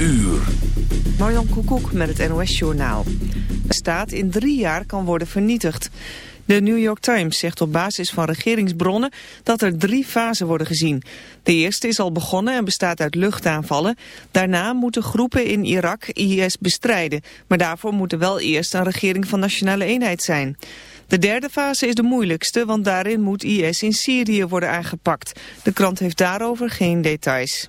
uur. Marjan Koekoek met het NOS-journaal. De staat in drie jaar kan worden vernietigd. De New York Times zegt op basis van regeringsbronnen dat er drie fasen worden gezien. De eerste is al begonnen en bestaat uit luchtaanvallen. Daarna moeten groepen in Irak IS bestrijden. Maar daarvoor moet er wel eerst een regering van nationale eenheid zijn. De derde fase is de moeilijkste, want daarin moet IS in Syrië worden aangepakt. De krant heeft daarover geen details.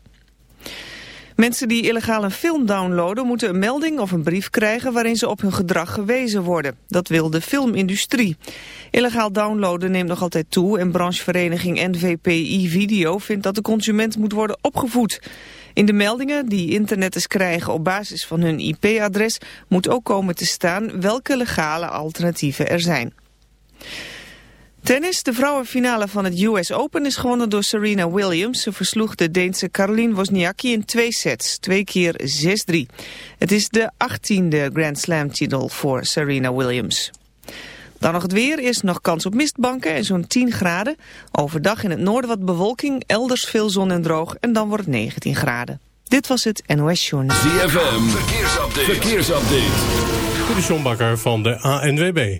Mensen die illegaal een film downloaden moeten een melding of een brief krijgen waarin ze op hun gedrag gewezen worden. Dat wil de filmindustrie. Illegaal downloaden neemt nog altijd toe en branchevereniging NVPI Video vindt dat de consument moet worden opgevoed. In de meldingen die internetters krijgen op basis van hun IP-adres moet ook komen te staan welke legale alternatieven er zijn. Tennis, de vrouwenfinale van het US Open is gewonnen door Serena Williams. Ze versloeg de Deense Caroline Wozniacki in twee sets, twee keer 6-3. Het is de achttiende Grand Slam titel voor Serena Williams. Dan nog het weer, is nog kans op mistbanken en zo'n 10 graden. Overdag in het noorden wat bewolking, elders veel zon en droog en dan wordt het 19 graden. Dit was het NOS Journal. ZFM, verkeersupdate. verkeersupdate. De van de ANWB.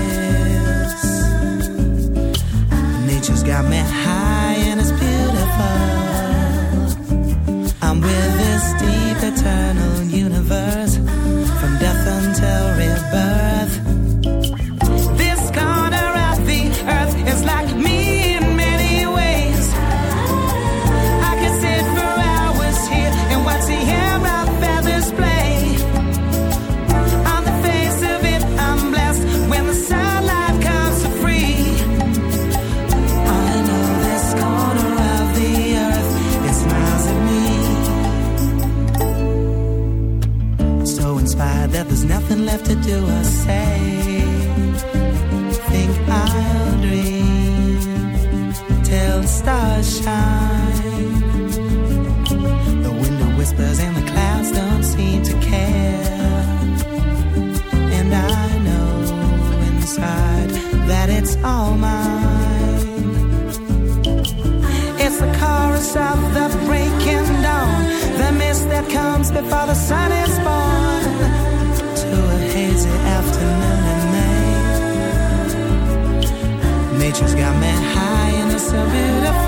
Nature's got me high and it's beautiful. I'm with this deep eternal universe from death until rebirth. Left to do or say. Think I'll dream till stars shine. The window whispers and the clouds don't seem to care. And I know inside that it's all mine. It's the chorus of the breaking dawn, the mist that comes before the sun Nature's got me high and it's so beautiful.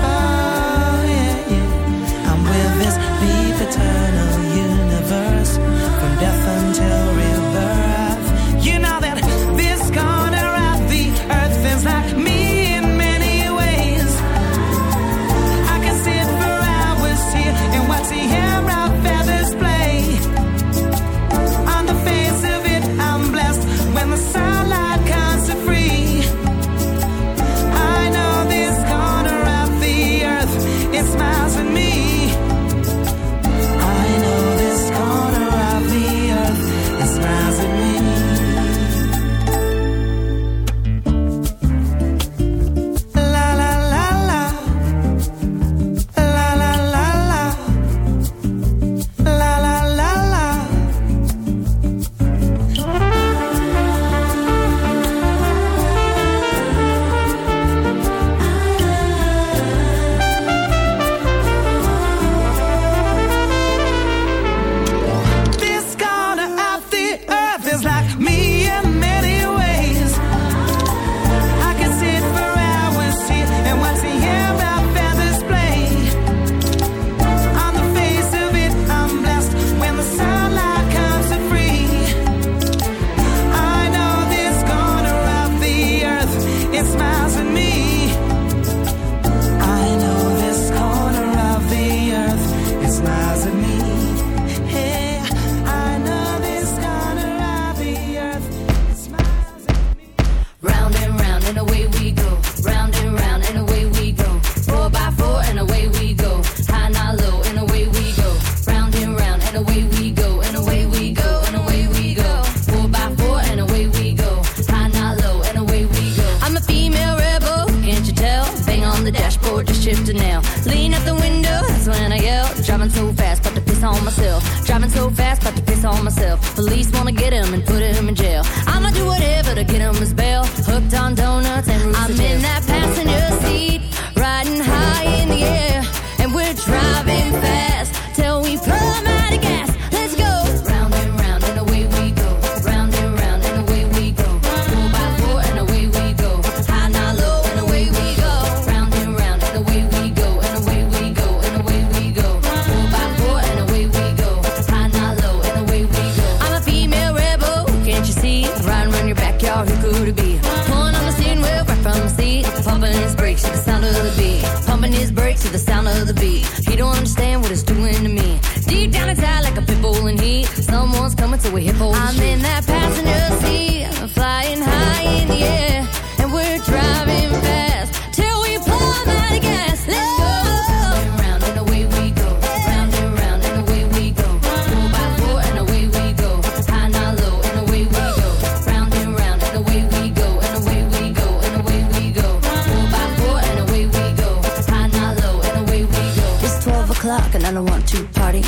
Pit bull in heat. Someone's coming to a hip hole. I'm in that passenger seat, flying high in the air,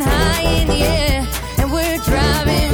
high in the air, and we're driving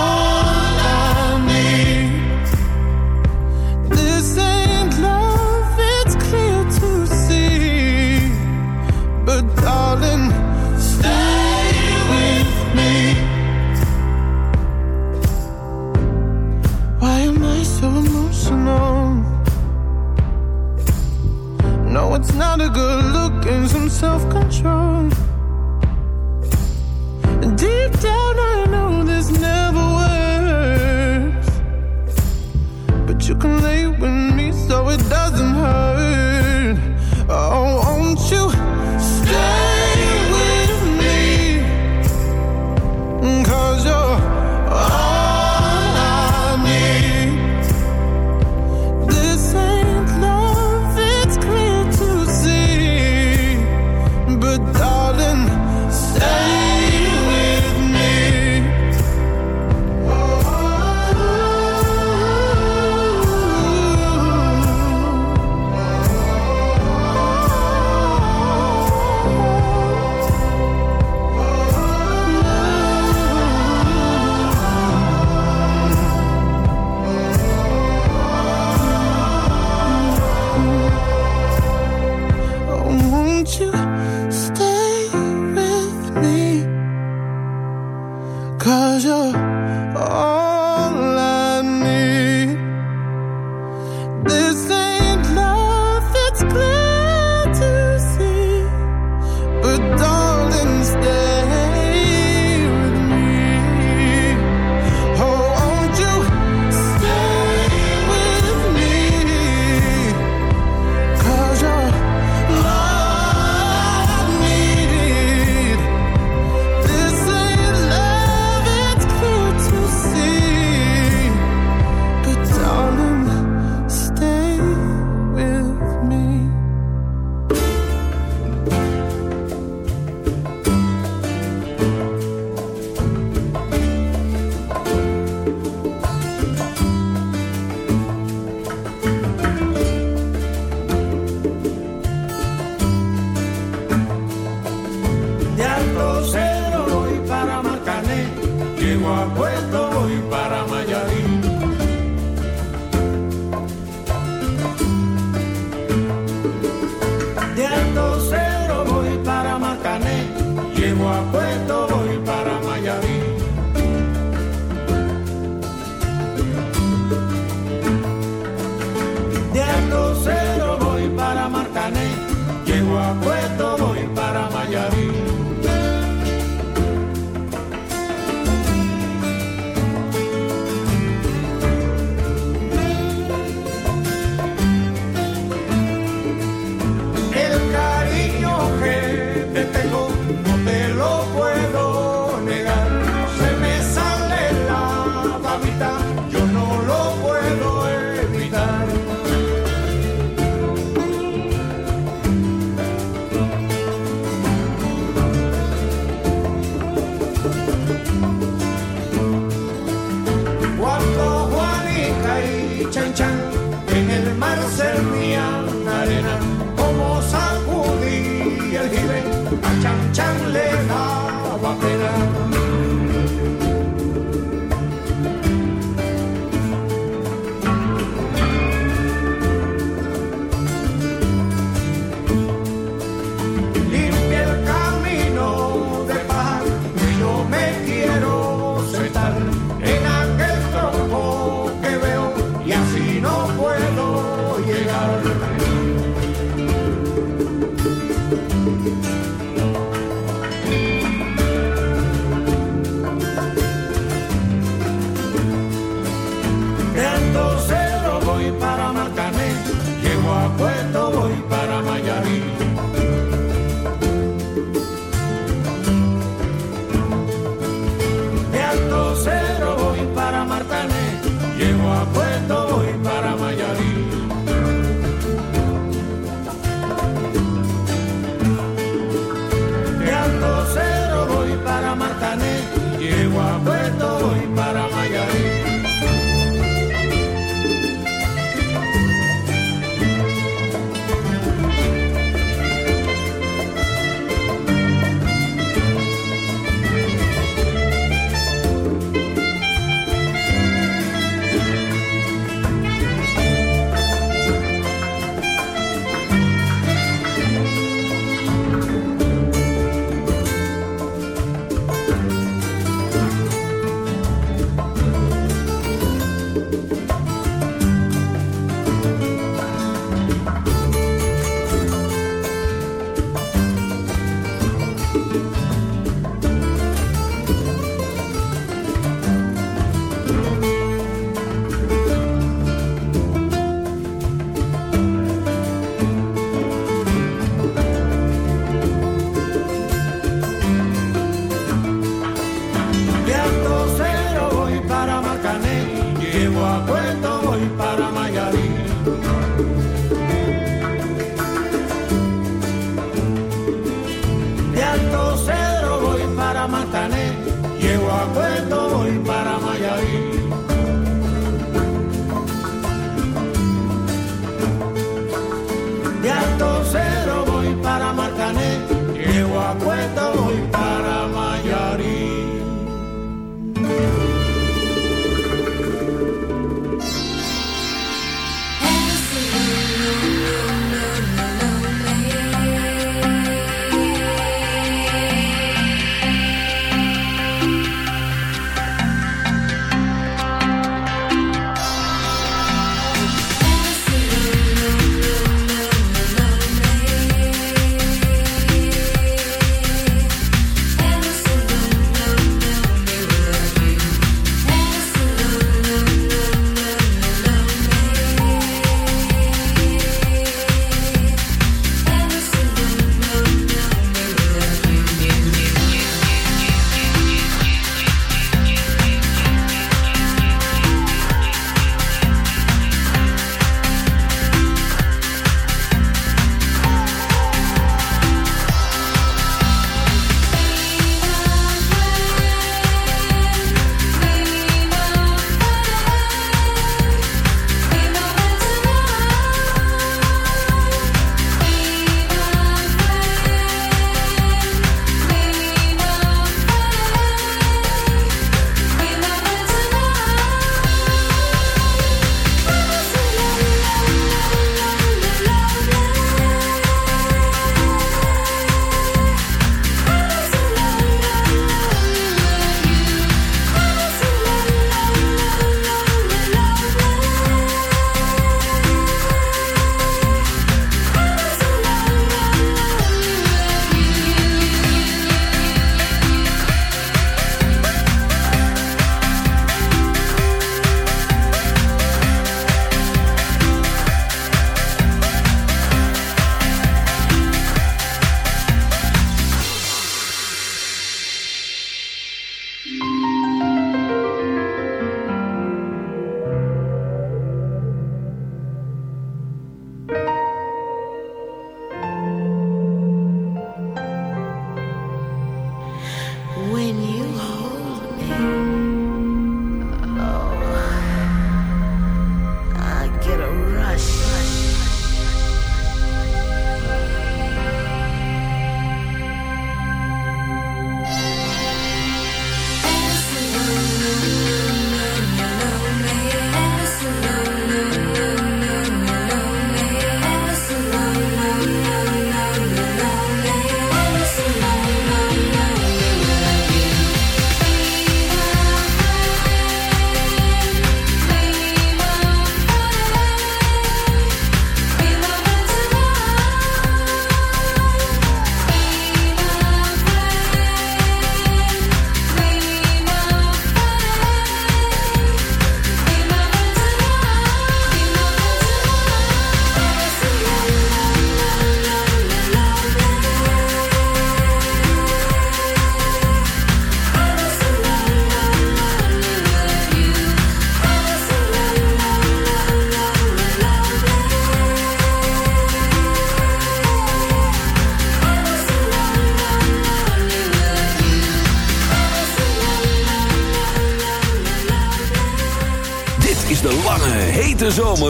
you can lay